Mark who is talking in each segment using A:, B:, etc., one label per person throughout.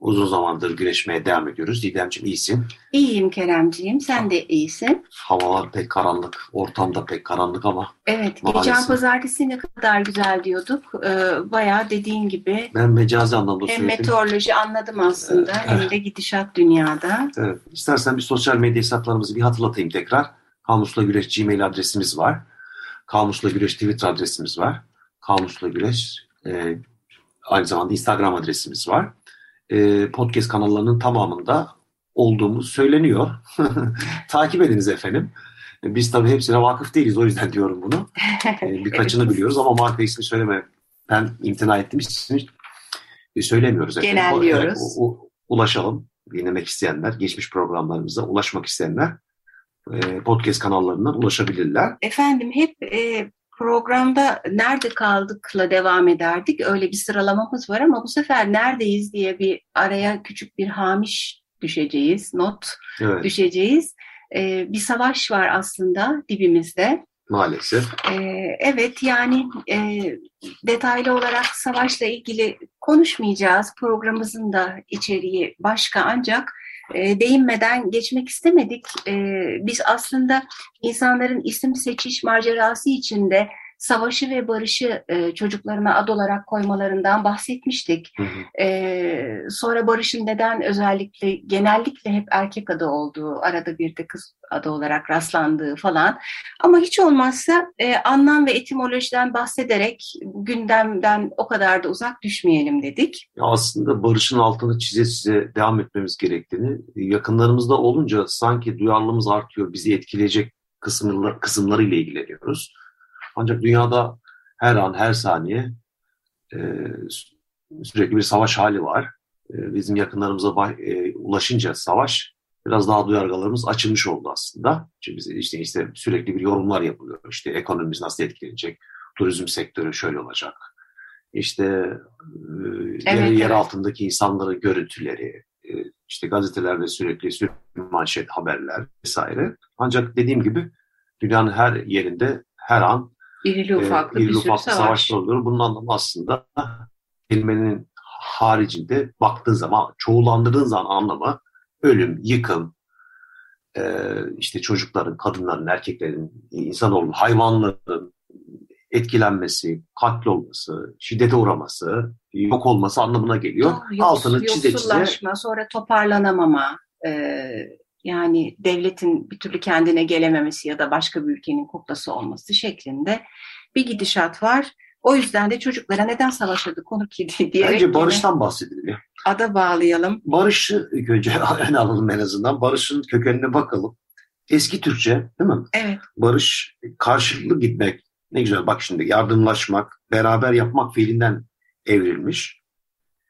A: Uzun zamandır güreşmeye devam ediyoruz. Didemciğim iyisin.
B: İyiyim Keremciğim. Sen de iyisin.
A: Havalar pek karanlık. Ortamda pek karanlık ama.
B: Evet. Maalesef. Geçen pazartesi ne kadar güzel diyorduk. Ee, bayağı dediğin gibi.
A: Ben mecazi anlamda
B: hem söyledim. Meteoroloji anladım aslında. Evet. Hem de gidişat dünyada.
A: Evet. İstersen bir sosyal medya hesaplarımızı bir hatırlatayım tekrar. Kamusla Güreş Gmail adresimiz var. Kamusla Güreş Twitter adresimiz var. Kamusla Güreş e, aynı zamanda Instagram adresimiz var. E, podcast kanallarının tamamında olduğumuz söyleniyor. Takip ediniz efendim. Biz tabii hepsine vakıf değiliz o yüzden diyorum bunu. E, birkaçını evet. biliyoruz ama marka ismi söyleme. Ben imtina ettim ismini söylemiyoruz
B: efendim. Genelliyoruz.
A: O, o, ulaşalım. Dinlemek isteyenler, geçmiş programlarımıza ulaşmak isteyenler e, podcast kanallarından ulaşabilirler.
B: Efendim hep e, programda nerede kaldıkla devam ederdik. Öyle bir sıralamamız var ama bu sefer neredeyiz diye bir araya küçük bir hamiş düşeceğiz, not evet. düşeceğiz. E, bir savaş var aslında dibimizde.
A: Maalesef.
B: Ee, evet yani e, detaylı olarak savaşla ilgili konuşmayacağız. Programımızın da içeriği başka ancak e, değinmeden geçmek istemedik. E, biz aslında insanların isim seçiş macerası içinde savaşı ve barışı e, çocuklarına ad olarak koymalarından bahsetmiştik. Hı hı. E, sonra barışın neden özellikle genellikle hep erkek adı olduğu, arada bir de kız adı olarak rastlandığı falan. Ama hiç olmazsa e, anlam ve etimolojiden bahsederek gündemden o kadar da uzak düşmeyelim dedik.
A: Aslında barışın altını çize çize devam etmemiz gerektiğini, yakınlarımızda olunca sanki duyarlılığımız artıyor, bizi etkileyecek kısımlar, kısımlarıyla ilgileniyoruz. Ancak dünyada her an, her saniye e, sürekli bir savaş hali var. E, bizim yakınlarımıza e, ulaşınca savaş biraz daha duyargalarımız açılmış oldu aslında. Çünkü bize işte, işte sürekli bir yorumlar yapılıyor. İşte ekonomimiz nasıl etkilenecek, turizm sektörü şöyle olacak. İşte e, evet, yer, evet. yer altındaki insanların görüntüleri, e, işte gazetelerde sürekli sürekli manşet haberler vesaire. Ancak dediğim gibi dünyanın her yerinde her an
B: İrili ufaklı e, bir sürü savaş. savaşlar
A: oluyor. Bunun anlamı aslında kelimenin haricinde baktığı zaman, çoğulandırdığın zaman anlamı ölüm, yıkım, e, işte çocukların, kadınların, erkeklerin, insanoğlu, hayvanların etkilenmesi, katlolması, şiddete uğraması, yok olması anlamına geliyor.
B: Oh, yoks, Altını çize çize. sonra toparlanamama, e, yani devletin bir türlü kendine gelememesi ya da başka bir ülkenin kuklası olması şeklinde bir gidişat var. O yüzden de çocuklara neden savaşırdı konu ki diyerek...
A: Bence barıştan bahsedelim
B: Ada bağlayalım.
A: Barışı önce öne alalım en azından. Barışın kökenine bakalım. Eski Türkçe değil mi?
B: Evet.
A: Barış karşılıklı gitmek. Ne güzel bak şimdi yardımlaşmak, beraber yapmak fiilinden evrilmiş.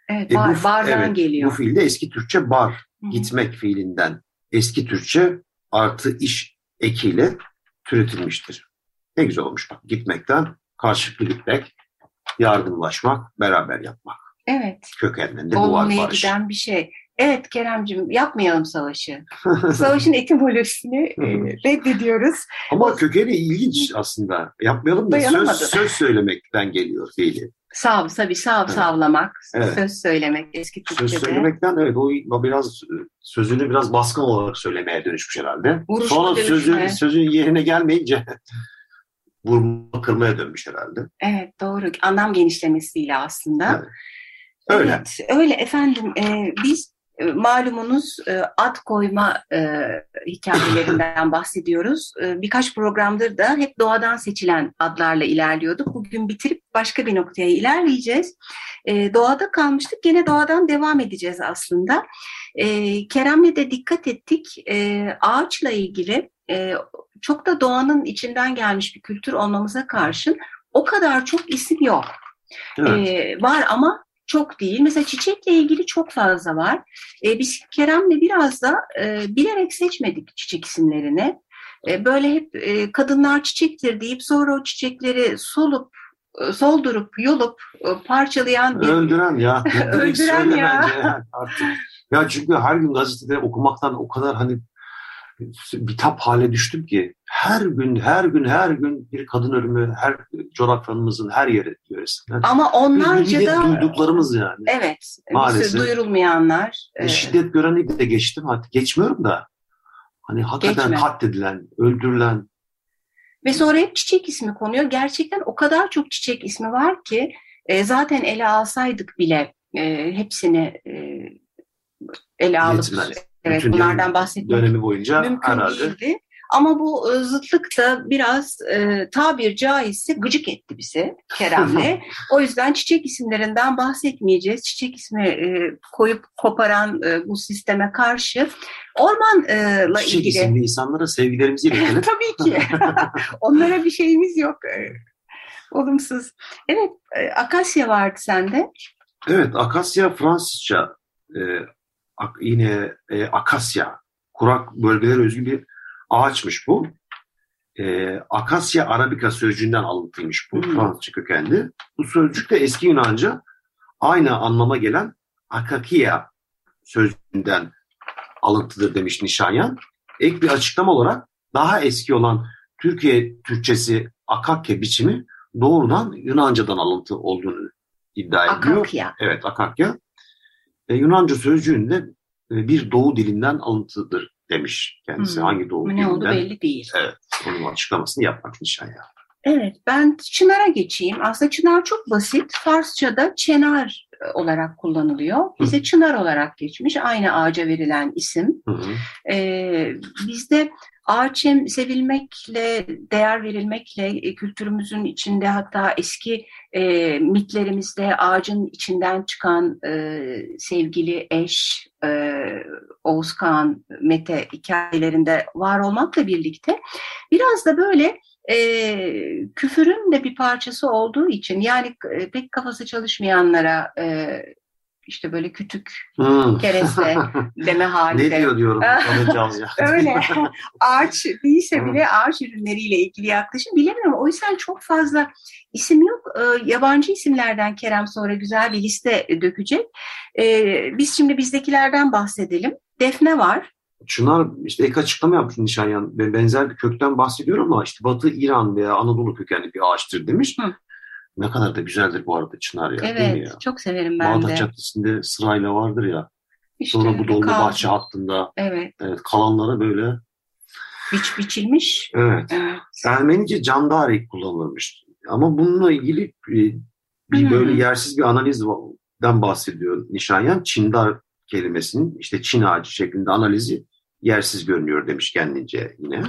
B: Evet, e, bar, bu, bardan evet, geliyor.
A: Bu fiilde eski Türkçe bar, Hı. gitmek fiilinden eski Türkçe artı iş ekiyle türetilmiştir. Ne güzel olmuş bak gitmekten karşılıklı gitmek, yardımlaşmak, beraber yapmak.
B: Evet.
A: Kökeninde bu var
B: barış. giden bir şey. Evet Keremcim yapmayalım savaşı. Savaşın etimolojisini e, reddediyoruz.
A: Ama kökeni ilginç aslında. Yapmayalım da söz, söz söylemekten geliyor fiili.
B: Sav, tabii sav evet. savlamak, evet. söz söylemek eski Türkçe'de.
A: Söz söylemekten evet o biraz sözünü biraz baskın olarak söylemeye dönüşmüş herhalde.
B: Vuruş
A: Sonra sözü, sözün yerine gelmeyince vurma kırmaya dönmüş herhalde.
B: Evet doğru. Anlam genişlemesiyle aslında. Evet.
A: Öyle.
B: Evet, öyle efendim. E, biz malumunuz e, ad koyma e, hikayelerinden bahsediyoruz. E, birkaç programdır da hep doğadan seçilen adlarla ilerliyorduk. Bugün bitirip başka bir noktaya ilerleyeceğiz. E, doğada kalmıştık. Gene doğadan devam edeceğiz aslında. E, Kerem'le de dikkat ettik. E, ağaçla ilgili e, çok da doğanın içinden gelmiş bir kültür olmamıza karşın o kadar çok isim yok. Evet. E, var ama çok değil. Mesela çiçekle ilgili çok fazla var. E, biz Kerem'le biraz da e, bilerek seçmedik çiçek isimlerini. E, böyle hep e, kadınlar çiçektir deyip sonra o çiçekleri solup e, soldurup yolup e, parçalayan
A: bir... Öldüren ya.
B: Öldüren ya.
A: Artık. Ya çünkü her gün gazetede okumaktan o kadar hani bitap hale düştüm ki her gün her gün her gün bir kadın ölümü her coğrafyamızın her yeri yöresinde.
B: Ama onlarca da
A: duyduklarımız yani.
B: Evet. Maalesef. Duyurulmayanlar.
A: E, şiddet göreni de geçtim hatta geçmiyorum da hani hakikaten katledilen, öldürülen.
B: Ve sonra hep çiçek ismi konuyor. Gerçekten o kadar çok çiçek ismi var ki e, zaten ele alsaydık bile e, hepsini e, ele alıp Yetmez. Evet, Bütün bunlardan bahsetmek
A: dönemi boyunca
B: mümkün herhalde. değildi. Ama bu e, zıtlık da biraz e, tabir caizse gıcık etti bizi Kerem'le. o yüzden çiçek isimlerinden bahsetmeyeceğiz. Çiçek ismi e, koyup koparan e, bu sisteme karşı ormanla
A: çiçek ilgili... Çiçek isimli insanlara sevgilerimizi iletelim.
B: Tabii ki. Onlara bir şeyimiz yok. E, olumsuz. Evet, e, Akasya vardı sende.
A: Evet, Akasya Fransızca e, yine e, akasya, kurak bölgelere özgü bir ağaçmış bu. E, akasya arabika sözcüğünden alıntıymış bu hmm. Fransızca kökenli. Bu sözcük de eski Yunanca aynı anlama gelen akakia sözcüğünden alıntıdır demiş Nişanyan. Ek bir açıklama olarak daha eski olan Türkiye Türkçesi akakke biçimi doğrudan Yunanca'dan alıntı olduğunu iddia ediyor.
B: Akakya.
A: Evet Akakya. E, Yunanca sözcüğünde e, bir doğu dilinden alıntıdır demiş kendisi. Hmm. Hangi doğu
B: ne
A: dilinden?
B: Ne oldu belli değil.
A: Evet. Onun açıklamasını yapmak nişan ya.
B: Evet, ben Çınar'a geçeyim. Aslında Çınar çok basit. Farsça'da Çenar e, olarak kullanılıyor. Bize Hı. Çınar olarak geçmiş. Aynı ağaca verilen isim. Hı hı. Ee, bizde ağaç hem sevilmekle, değer verilmekle e, kültürümüzün içinde hatta eski e, mitlerimizde ağacın içinden çıkan e, sevgili eş, e, Oğuz Kağan, Mete hikayelerinde var olmakla birlikte biraz da böyle e, küfürün de bir parçası olduğu için yani e, pek kafası çalışmayanlara e, işte böyle kütük, hmm. kereste deme halinde.
A: ne diyor diyorum.
B: Öyle. ağaç değilse bile ağaç ürünleriyle ilgili yaklaşım bilemiyorum. O yüzden çok fazla isim yok. E, yabancı isimlerden Kerem sonra güzel bir liste dökecek. E, biz şimdi bizdekilerden bahsedelim. Defne var.
A: Çınar işte ek açıklama yapmış Nişanyan. Benzer bir kökten bahsediyor ama işte Batı İran veya Anadolu kökenli bir ağaçtır demiş. Hı. Ne kadar da güzeldir bu arada çınar ya.
B: Evet,
A: değil mi ya?
B: çok severim ben Bağdat
A: de. Bağdat Caddesi'nde sırayla vardır ya. İşte, Sonra bu Dolma Bahçe hattında.
B: Evet.
A: evet. Kalanlara böyle.
B: Biç biçilmiş.
A: Evet. evet. Ermenice candari kullanılmış. Ama bununla ilgili bir hmm. böyle yersiz bir analizden bahsediyor Nişanyan. Çindar kelimesinin işte Çin ağacı şeklinde analizi yersiz görünüyor demiş kendince yine.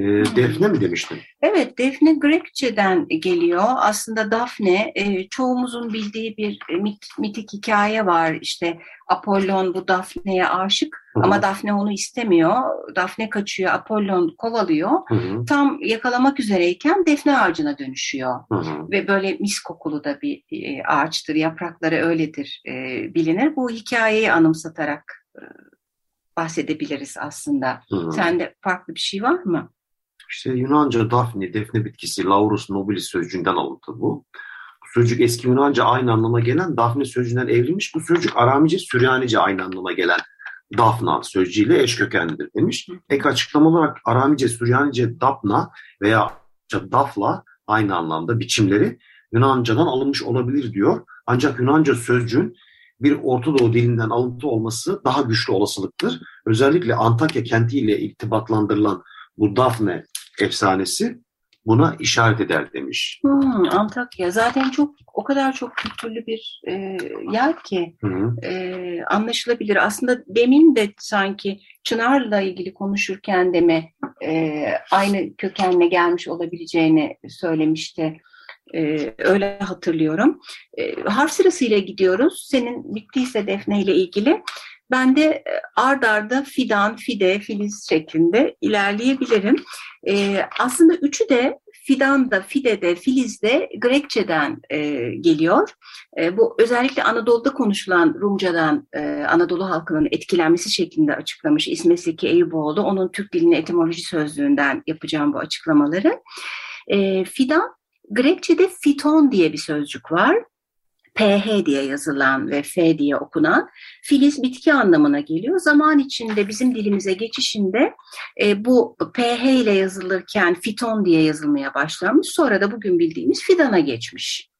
A: E, Defne mi demiştin?
B: Evet, Defne Grekçe'den geliyor. Aslında Daphne, e, çoğumuzun bildiği bir e, mit, mitik hikaye var. İşte Apollon bu Daphne'ye aşık Hı-hı. ama Daphne onu istemiyor. Daphne kaçıyor, Apollon kovalıyor. Hı-hı. Tam yakalamak üzereyken Defne ağacına dönüşüyor. Hı-hı. Ve böyle mis kokulu da bir e, ağaçtır, yaprakları öyledir e, bilinir. Bu hikayeyi anımsatarak e, bahsedebiliriz aslında. Hı-hı. Sende farklı bir şey var mı?
A: İşte Yunanca Daphne, defne bitkisi, Laurus nobilis sözcüğünden alıntı bu. Bu sözcük eski Yunanca aynı anlama gelen Daphne sözcüğünden evrilmiş. Bu sözcük Aramice, Süryanice aynı anlama gelen Dafna sözcüğüyle eş kökenlidir demiş. Ek açıklama olarak Aramice, Süryanice Dapna veya Dafla aynı anlamda biçimleri Yunanca'dan alınmış olabilir diyor. Ancak Yunanca sözcüğün bir Orta Doğu dilinden alıntı olması daha güçlü olasılıktır. Özellikle Antakya kentiyle irtibatlandırılan bu Dafne efsanesi buna işaret eder demiş.
B: Hmm, Antakya zaten çok o kadar çok kültürlü bir e, yer ki e, anlaşılabilir. Aslında demin de sanki Çınar'la ilgili konuşurken de mi e, aynı kökenle gelmiş olabileceğini söylemişti. Ee, öyle hatırlıyorum. Ee, harf sırasıyla gidiyoruz. Senin bittiyse Defne ile ilgili. Ben de e, ard arda fidan, fide, filiz şeklinde ilerleyebilirim. Ee, aslında üçü de fidan da, fide de, filiz de Grekçeden e, geliyor. E, bu özellikle Anadolu'da konuşulan Rumcadan e, Anadolu halkının etkilenmesi şeklinde açıklamış İsmet Zeki Eyüboğlu. Onun Türk dilinin etimoloji sözlüğünden yapacağım bu açıklamaları. E, fidan Grekçe'de fiton diye bir sözcük var. PH diye yazılan ve F diye okunan filiz bitki anlamına geliyor. Zaman içinde bizim dilimize geçişinde e, bu PH ile yazılırken fiton diye yazılmaya başlanmış. Sonra da bugün bildiğimiz fidana geçmiş.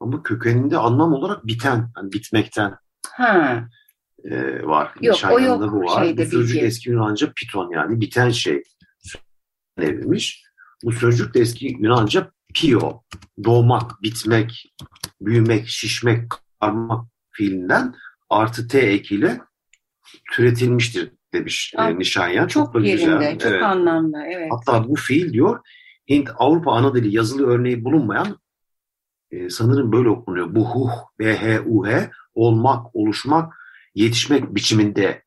A: Ama kökeninde anlam olarak biten, yani bitmekten
B: ha.
A: e, var.
B: Yok o yok.
A: Bu var.
B: Şeyde
A: bu sözcük
B: bilgi.
A: eski Yunanca piton yani biten şey evrilmiş. Bu sözcük de eski Yunanca pio, doğmak, bitmek, büyümek, şişmek, karmak fiilinden artı t ekiyle türetilmiştir demiş
B: Aa,
A: e, Nişanyan.
B: Çok,
A: da
B: yerinde,
A: güzel.
B: çok
A: Evet.
B: anlamlı. Evet.
A: Hatta bu fiil diyor Hint Avrupa ana dili yazılı örneği bulunmayan e, sanırım böyle okunuyor. Bu huh, bh, uh, olmak, oluşmak, yetişmek biçiminde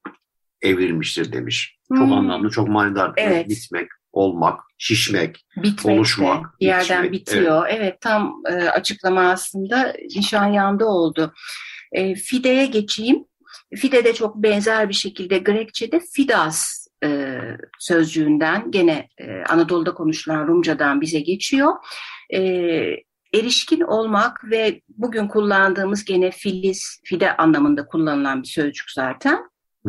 A: evrilmiştir demiş. Çok
B: Hmm.
A: anlamlı, çok manidar.
B: Evet.
A: Bitmek, olmak, şişmek.
B: Bitmek
A: oluşmak,
B: de bir yerden
A: yetişmek,
B: bitiyor. Evet, tam e, açıklama aslında Nişanyan'da oldu. E, Fide'ye geçeyim. Fide de çok benzer bir şekilde Grekçe'de fidas e, sözcüğünden gene e, Anadolu'da konuşulan Rumcadan bize geçiyor. E, erişkin olmak ve bugün kullandığımız gene filiz, fide anlamında kullanılan bir sözcük zaten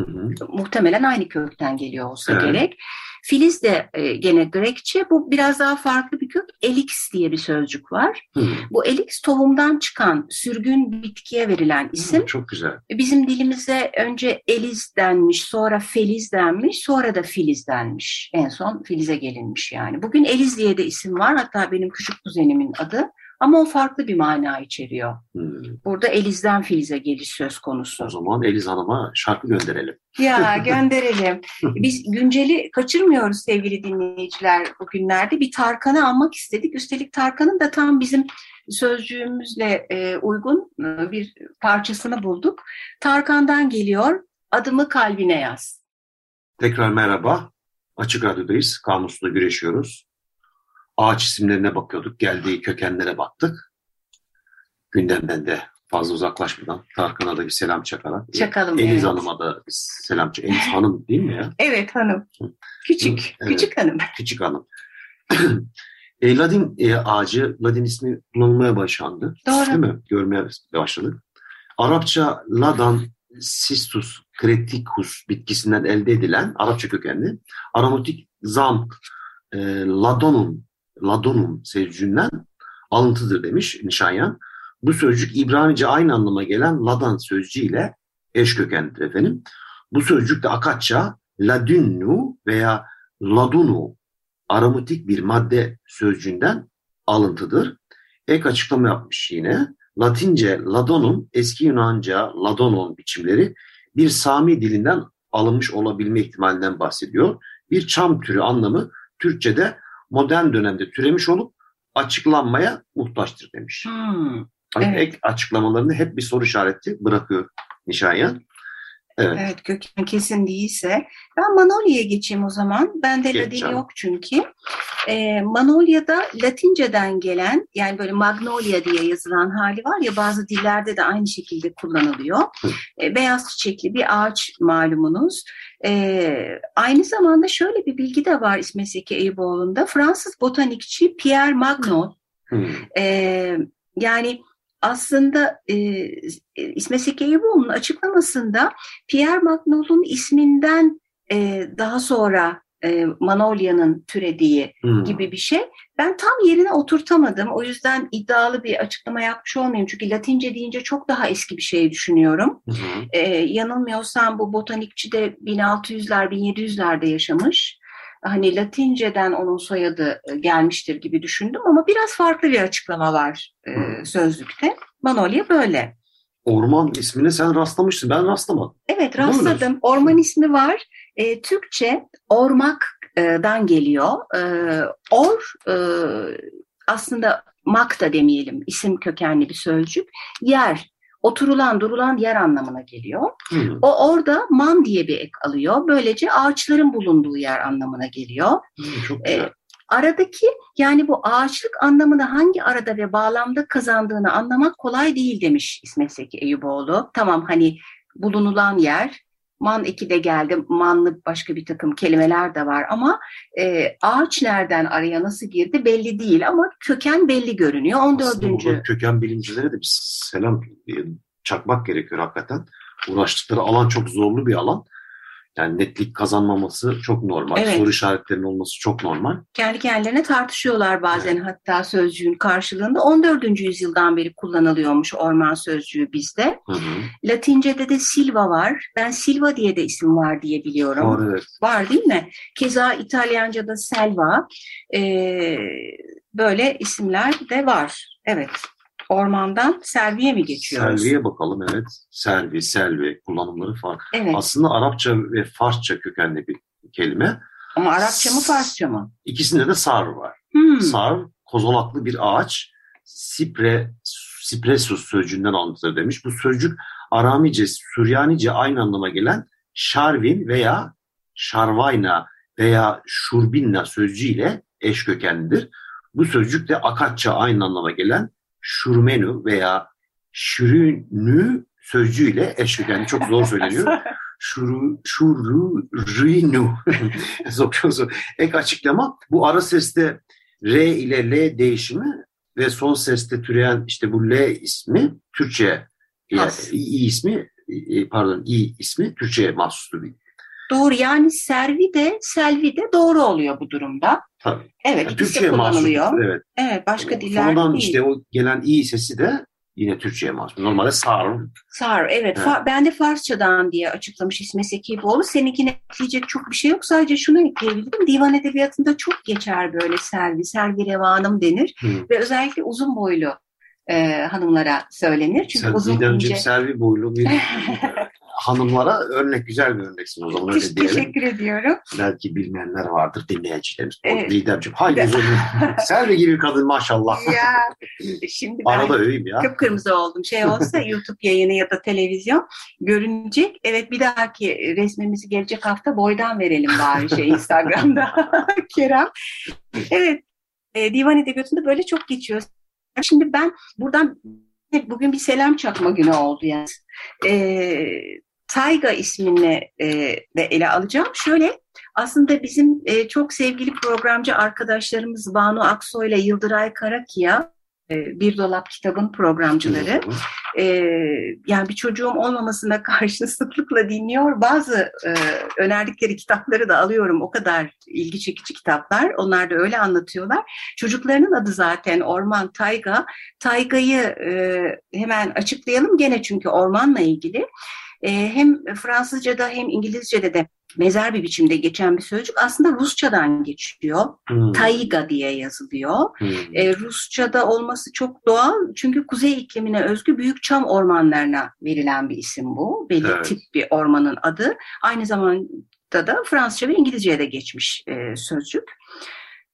A: Hı hı.
B: muhtemelen aynı kökten geliyor olsa
A: Evet.
B: gerek. Filiz de e, gene Grekçe. Bu biraz daha farklı bir kök. Elix diye bir sözcük var.
A: Hı.
B: Bu elix tohumdan çıkan sürgün bitkiye verilen isim.
A: Çok güzel.
B: Bizim dilimize önce eliz denmiş, sonra feliz denmiş, sonra da filiz denmiş. En son filize gelinmiş yani. Bugün eliz diye de isim var. Hatta benim küçük kuzenimin adı. Ama o farklı bir mana içeriyor.
A: Hı.
B: Burada elizden filize geliş söz konusu.
A: O zaman Eliz Hanım'a şarkı gönderelim.
B: Ya gönderelim. Biz günceli kaçırmıyoruz sevgili dinleyiciler bugünlerde. Bir Tarkan'ı anmak istedik. Üstelik Tarkan'ın da tam bizim sözcüğümüzle e, uygun e, bir parçasını bulduk. Tarkan'dan geliyor. Adımı kalbine yaz.
A: Tekrar merhaba. Açık Radyo'dayız. Kamusla güreşiyoruz. Ağaç isimlerine bakıyorduk. Geldiği kökenlere baktık. Gündemden de fazla uzaklaşmadan Tarkan'a da bir selam çakarak.
B: Çakalım,
A: Eliz
B: evet.
A: Hanım'a da bir selam çak. Eliz Hanım değil mi ya?
B: Evet hanım. Küçük.
A: Evet.
B: Küçük hanım.
A: Küçük Hanım. e, Ladin e, ağacı, Ladin ismi kullanılmaya başlandı.
B: Doğru.
A: Değil mi? Görmeye başladık. Arapça Ladan Cistus creticus bitkisinden elde edilen Arapça kökenli aromatik zam e, ladonum ladonum sözcüğünden alıntıdır demiş Nişanyan. Bu sözcük İbranice aynı anlama gelen ladan sözcüğüyle eş kökenlidir efendim. Bu sözcük de Akatça ladünnu veya ladunu aromatik bir madde sözcüğünden alıntıdır. Ek açıklama yapmış yine. Latince ladonum, eski Yunanca ladonon biçimleri bir Sami dilinden alınmış olabilme ihtimalinden bahsediyor. Bir çam türü anlamı Türkçe'de modern dönemde türemiş olup açıklanmaya muhtaçtır demiş.
B: Hmm,
A: Hani
B: evet.
A: Ek açıklamalarında hep bir soru işareti bırakıyor Nişanyan. Evet.
B: Evet köken kesin değilse. Ben Manolya'ya geçeyim o zaman. Bende
A: Geç canım.
B: yok çünkü. Ee, Manolya'da Latinceden gelen yani böyle Magnolia diye yazılan hali var ya bazı dillerde de aynı şekilde kullanılıyor. Ee, beyaz çiçekli bir ağaç malumunuz. Ee, aynı zamanda şöyle bir bilgi de var İsmet Zeki Eyüboğlu'nda. Fransız botanikçi Pierre Magnol
A: Hmm.
B: ee, yani aslında e, İsmet Zeki Eyüboğlu'nun açıklamasında Pierre Magnol'un isminden e, daha sonra e, Manolya'nın türediği
A: Hmm.
B: gibi bir şey. Ben tam yerine oturtamadım. O yüzden iddialı bir açıklama yapmış olmayayım. Çünkü Latince deyince çok daha eski bir şey düşünüyorum.
A: Hı.
B: Ee, yanılmıyorsam bu botanikçi de 1600'ler, 1700'lerde yaşamış. Hani Latinceden onun soyadı e, gelmiştir gibi düşündüm ama biraz farklı bir açıklama var e, hmm. sözlükte. Manolya böyle.
A: Orman ismine sen rastlamışsın. Ben rastlamadım.
B: Evet rastladım. Orman ismi var. E, Türkçe ormakdan geliyor. E, or e, aslında mak da demeyelim isim kökenli bir sözcük. Yer oturulan durulan yer anlamına geliyor. Hmm. O orada man diye bir ek alıyor. Böylece ağaçların bulunduğu yer anlamına geliyor.
A: Hmm, çok güzel. Ee,
B: aradaki yani bu ağaçlık anlamını hangi arada ve bağlamda kazandığını anlamak kolay değil demiş İsmet Seki Eyüboğlu. Tamam hani bulunulan yer man eki de geldi, manlı başka bir takım kelimeler de var ama e, ağaç nereden araya nasıl girdi belli değil ama köken belli görünüyor. 14.
A: Aslında köken bilimcilere de bir selam çakmak gerekiyor hakikaten. Uğraştıkları alan çok zorlu bir alan. Yani netlik kazanmaması çok normal. Evet. Soru işaretlerinin olması çok normal.
B: Kendi kendilerine tartışıyorlar bazen evet. hatta sözcüğün karşılığında. 14. yüzyıldan beri kullanılıyormuş orman sözcüğü bizde. Hı hı. Latince'de de Silva var. Ben Silva diye de isim var diye biliyorum.
A: Var evet.
B: Var değil mi? Keza İtalyanca'da Selva. Ee, böyle isimler de var. Evet ormandan selviye mi geçiyoruz?
A: Selviye bakalım evet. Selvi, selvi kullanımları farklı. Evet. Aslında Arapça ve Farsça kökenli bir kelime.
B: Ama Arapça mı Farsça mı?
A: İkisinde de sar var. Hmm. Sar kozolaklı bir ağaç. Sipre, Sipresus sözcüğünden alıntıdır demiş. Bu sözcük Aramice, Süryanice aynı anlama gelen Şarvin veya Şarvayna veya Şurbinna sözcüğüyle eş kökenlidir. Bu sözcük de Akatça aynı anlama gelen şurmenu veya şürünü sözcüğüyle eş yani çok zor söyleniyor. Şuru, şururinu. çok zor. Ek açıklama bu ara seste R ile L değişimi ve son seste türeyen işte bu L ismi Türkçe yani İ ismi pardon İ ismi Türkçe'ye mahsustur.
B: Doğru yani servi de selvi de doğru oluyor bu durumda.
A: Tabii.
B: Evet yani Türkçe'ye kullanılıyor.
A: evet.
B: Evet başka diller
A: Sonradan değil. işte o gelen i sesi de yine Türkçe'ye mahsus. Normalde sar.
B: Sar evet. evet. Fa ben de Farsçadan diye açıklamış İsmet Sekiboğlu. Seninkine ekleyecek çok bir şey yok. Sadece şunu ekleyebilirim. Divan edebiyatında çok geçer böyle selvi, selvi revanım denir. Hı. Ve özellikle uzun boylu e, hanımlara söylenir. Çünkü
A: Sen
B: uzun
A: ince... selvi boylu bir hanımlara örnek güzel bir örneksin o zaman öyle
B: diyelim. Teşekkür ediyorum.
A: Belki bilmeyenler vardır dinleyicilerimiz. Evet. Didemciğim haydi uzun. Selvi gibi kadın maşallah.
B: Ya şimdi
A: ben Arada öveyim ya.
B: kıpkırmızı oldum. Şey olsa YouTube yayını ya da televizyon görünecek. Evet bir dahaki resmimizi gelecek hafta boydan verelim bari şey Instagram'da Kerem. Evet e, divan edebiyatında böyle çok geçiyor. Şimdi ben buradan bugün bir selam çakma günü oldu yani. E, Tayga ismini e, de ele alacağım. Şöyle aslında bizim e, çok sevgili programcı arkadaşlarımız Banu Aksoy ile Yıldıray Karakiya Bir Dolap Kitabın programcıları. E, yani bir çocuğum olmamasına karşı sıklıkla dinliyor. Bazı e, önerdikleri kitapları da alıyorum. O kadar ilgi çekici kitaplar. Onlar da öyle anlatıyorlar. Çocuklarının adı zaten Orman Tayga. Tayga'yı e, hemen açıklayalım gene çünkü ormanla ilgili e, hem Fransızca'da hem İngilizce'de de mezar bir biçimde geçen bir sözcük aslında Rusçadan geçiyor. Hmm. Taiga diye yazılıyor. Hmm. E, Rusçada olması çok doğal çünkü kuzey iklimine özgü büyük çam ormanlarına verilen bir isim bu. Belli evet. tip bir ormanın adı. Aynı zamanda da Fransızca ve İngilizce'ye de geçmiş e, sözcük.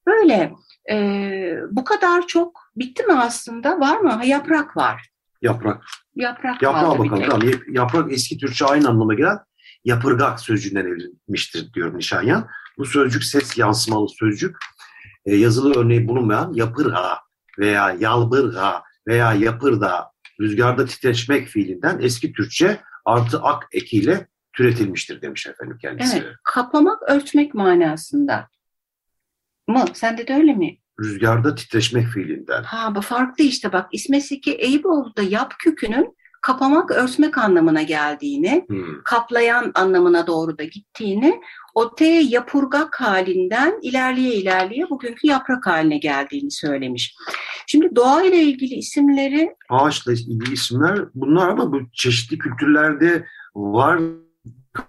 B: Böyle e, bu kadar çok bitti mi aslında? Var mı? Ha, yaprak var.
A: Yaprak.
B: Yaprak
A: Yaprağa bakalım. Tamam. Yaprak eski Türkçe aynı anlama gelen yapırgak sözcüğünden evrilmiştir diyor Nişanyan. Bu sözcük ses yansımalı sözcük. E, yazılı örneği bulunmayan yapırga veya yalbırga veya yapırda rüzgarda titreşmek fiilinden eski Türkçe artı ak ekiyle türetilmiştir demiş efendim kendisi.
B: Evet, kapamak, örtmek manasında mı? Sende de öyle mi?
A: rüzgarda titreşmek fiilinden.
B: Ha bu farklı işte bak İsmet Eyüboğlu'da yap kökünün kapamak, örtmek anlamına geldiğini, hmm. kaplayan anlamına doğru da gittiğini, o T yapurgak halinden ilerleye ilerleye bugünkü yaprak haline geldiğini söylemiş. Şimdi doğa ile ilgili isimleri...
A: Ağaçla ilgili isimler bunlar ama bu çeşitli kültürlerde var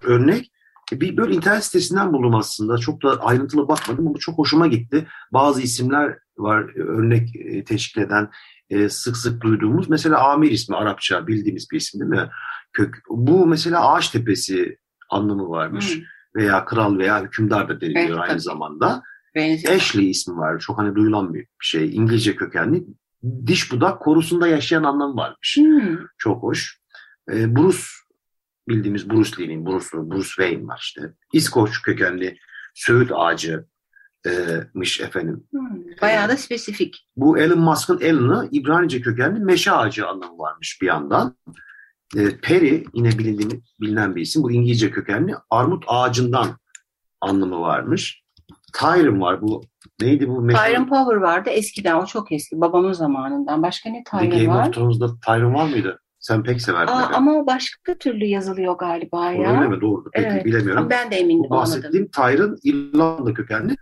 A: örnek. E, bir böyle internet sitesinden buldum aslında. Çok da ayrıntılı bakmadım ama çok hoşuma gitti. Bazı isimler var örnek e, teşkil eden e, sık sık duyduğumuz. Mesela Amir ismi Arapça bildiğimiz bir isim değil mi? Kök. Bu mesela ağaç tepesi anlamı varmış. Hmm. Veya kral veya hükümdar da deniliyor evet, aynı tabii. zamanda. Benziyor. Ashley ismi var. Çok hani duyulan bir şey. İngilizce kökenli. Diş budak korusunda yaşayan anlamı varmış. Hmm. Çok hoş. E, Bruce bildiğimiz Bruce Lee'nin Bruce, Bruce Wayne var işte. İskoç kökenli söğüt ağacı mış efendim.
B: Hmm, bayağı da spesifik.
A: Bu Elon Musk'ın Elon'ı İbranice kökenli meşe ağacı anlamı varmış bir yandan. E, Peri yine bilindiğini, bilinen bir isim. Bu İngilizce kökenli armut ağacından anlamı varmış. Tyron var bu. Neydi bu?
B: Meşhur... Tyron Power vardı eskiden. O çok eski. Babamın zamanından. Başka ne
A: Game
B: var?
A: Game of Thrones'da Tyron var mıydı? Sen pek severdin. Aa,
B: ama o başka türlü yazılıyor galiba ya.
A: Öyle mi? Doğru. Peki evet. bilemiyorum.
B: Ben de eminim.
A: Bu bahsettiğim Tyron İrlanda kökenli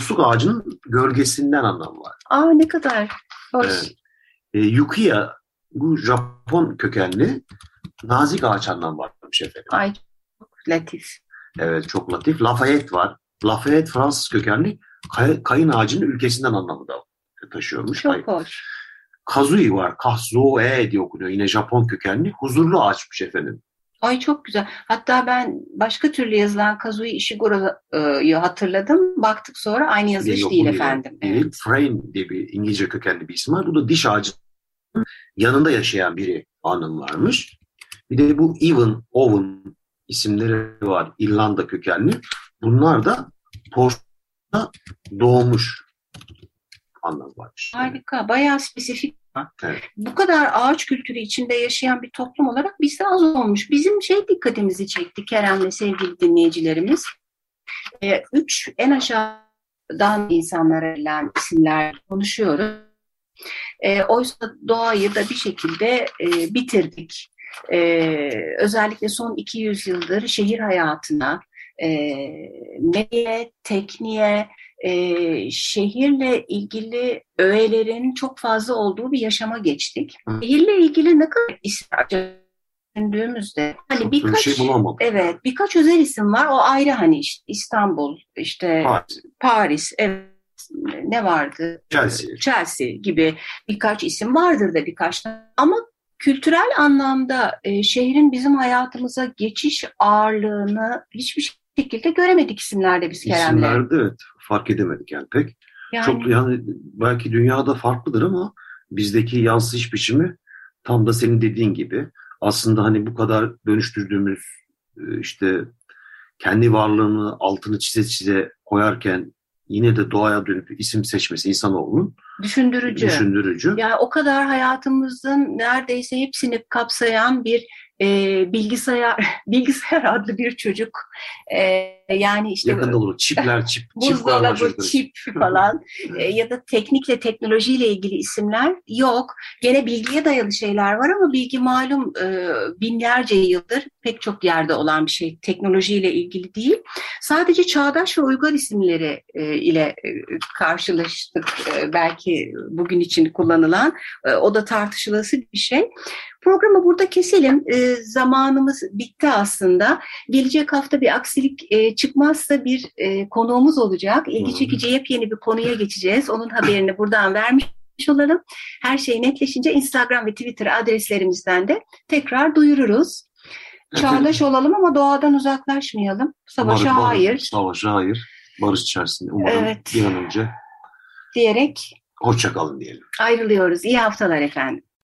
A: musluk ağacının gölgesinden anlamı var.
B: Aa ne kadar hoş. Evet.
A: E, Yukiya bu Japon kökenli nazik ağaç anlamı varmış efendim.
B: Ay çok latif.
A: Evet çok latif. Lafayette var. Lafayette Fransız kökenli kay, kayın ağacının ülkesinden anlamı da taşıyormuş.
B: Çok hoş.
A: Kazui var. Kazoe diye okunuyor. Yine Japon kökenli. Huzurlu ağaçmış efendim.
B: Ay çok güzel. Hatta ben başka türlü yazılan Kazui Ishiguro'yu hatırladım. Baktık sonra aynı yazılış değil, değil efendim.
A: Değil. Evet. Frame diye bir İngilizce kökenli bir isim var. Bu da diş ağacı yanında yaşayan biri anım varmış. Bir de bu Even, Owen isimleri var. İrlanda kökenli. Bunlar da Port'ta doğmuş anlam varmış.
B: Harika. Bayağı spesifik Bu kadar ağaç kültürü içinde yaşayan bir toplum olarak bizde az olmuş. Bizim şey dikkatimizi çekti Kerem'le sevgili dinleyicilerimiz. Ee, üç en aşağıdan insanlara verilen isimler konuşuyoruz. Ee, oysa doğayı da bir şekilde e, bitirdik. Ee, özellikle son 200 yıldır şehir hayatına, e, medyaya, tekniğe, e, şehirle ilgili öğelerin çok fazla olduğu bir yaşama geçtik. Hı. Şehirle ilgili ne kadar isim düşündüğümüzde hani birkaç şey evet birkaç özel isim var. O ayrı hani işte İstanbul işte Paris, Paris evet. Ne vardı?
A: Chelsea.
B: Chelsea gibi birkaç isim vardır da birkaç ama kültürel anlamda e, şehrin bizim hayatımıza geçiş ağırlığını hiçbir şekilde göremedik isimlerde biz Kerem'le.
A: İsimlerde evet fark edemedik yani pek. Yani... Çok yani belki dünyada farklıdır ama bizdeki yansıyış biçimi tam da senin dediğin gibi aslında hani bu kadar dönüştürdüğümüz e, işte kendi varlığını altını çize çize koyarken yine de doğaya dönüp isim seçmesi insanoğlunun
B: düşündürücü.
A: düşündürücü.
B: Yani o kadar hayatımızın neredeyse hepsini kapsayan bir e, bilgisayar bilgisayar adlı bir çocuk. E, yani işte
A: yakında olur. Çipler çip
B: buzdolabı çip falan. E, ya da teknikle teknolojiyle ilgili isimler yok. Gene bilgiye dayalı şeyler var ama bilgi malum e, binlerce yıldır pek çok yerde olan bir şey. Teknolojiyle ilgili değil. Sadece çağdaş ve uygar isimleri e, ile e, karşılaştık e, belki bugün için kullanılan. E, o da tartışılası bir şey Programı burada keselim. E, zamanımız bitti aslında. Gelecek hafta bir aksilik e, çıkmazsa bir e, konuğumuz olacak. İlgi çekici yepyeni bir konuya geçeceğiz. Onun haberini buradan vermiş olalım. Her şey netleşince Instagram ve Twitter adreslerimizden de tekrar duyururuz. Çağdaş olalım ama doğadan uzaklaşmayalım. Savaşa
A: Umarım,
B: hayır.
A: Savaşa hayır. Barış içerisinde umarım evet. bir an önce.
B: Diyerek.
A: Hoşçakalın diyelim.
B: Ayrılıyoruz. İyi haftalar efendim.